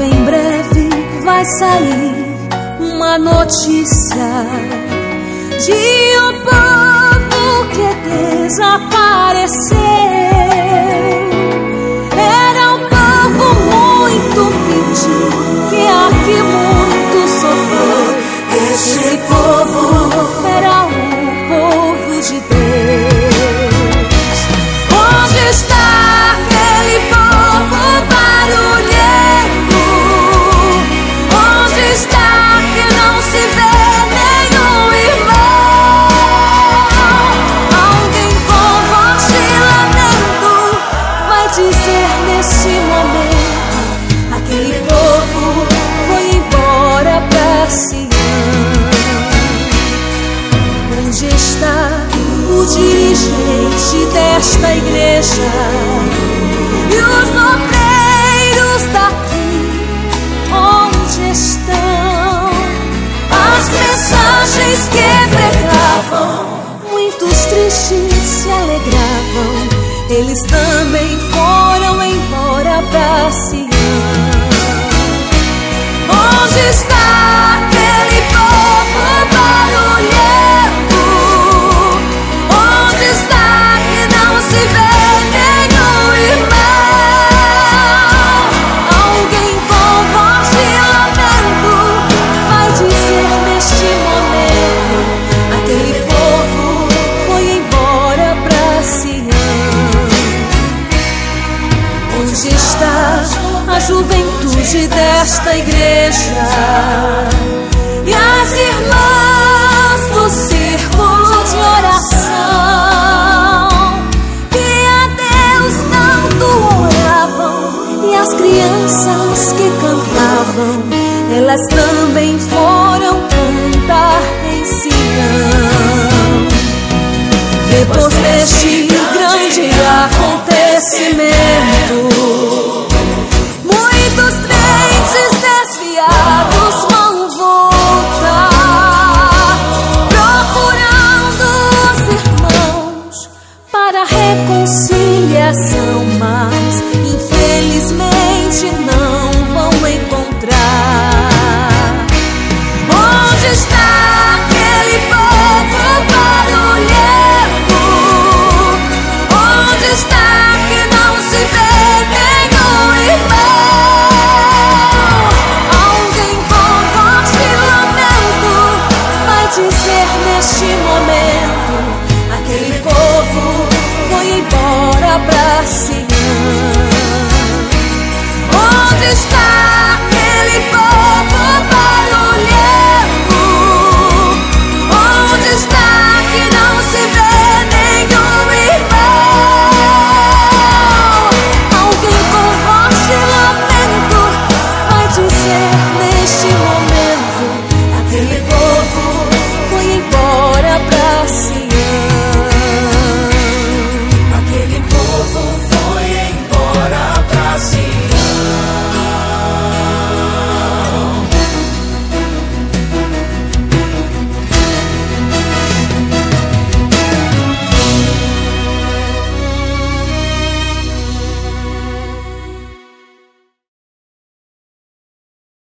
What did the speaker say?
Em breve vai sair uma notícia de um povo que desapareceu. Desta igreja? E os obreiros daqui, onde estão? As mensagens que pregavam, muitos tristes se alegravam, eles também foram embora pra Sião. Onde está juventude desta igreja? E as irmãs do círculo de oração que a Deus tanto oravam e as crianças que cantavam, elas também foram Onde está aquele povo barulhento? Onde está que não se vê nenhum irmão? Alguém com voz de lamento vai dizer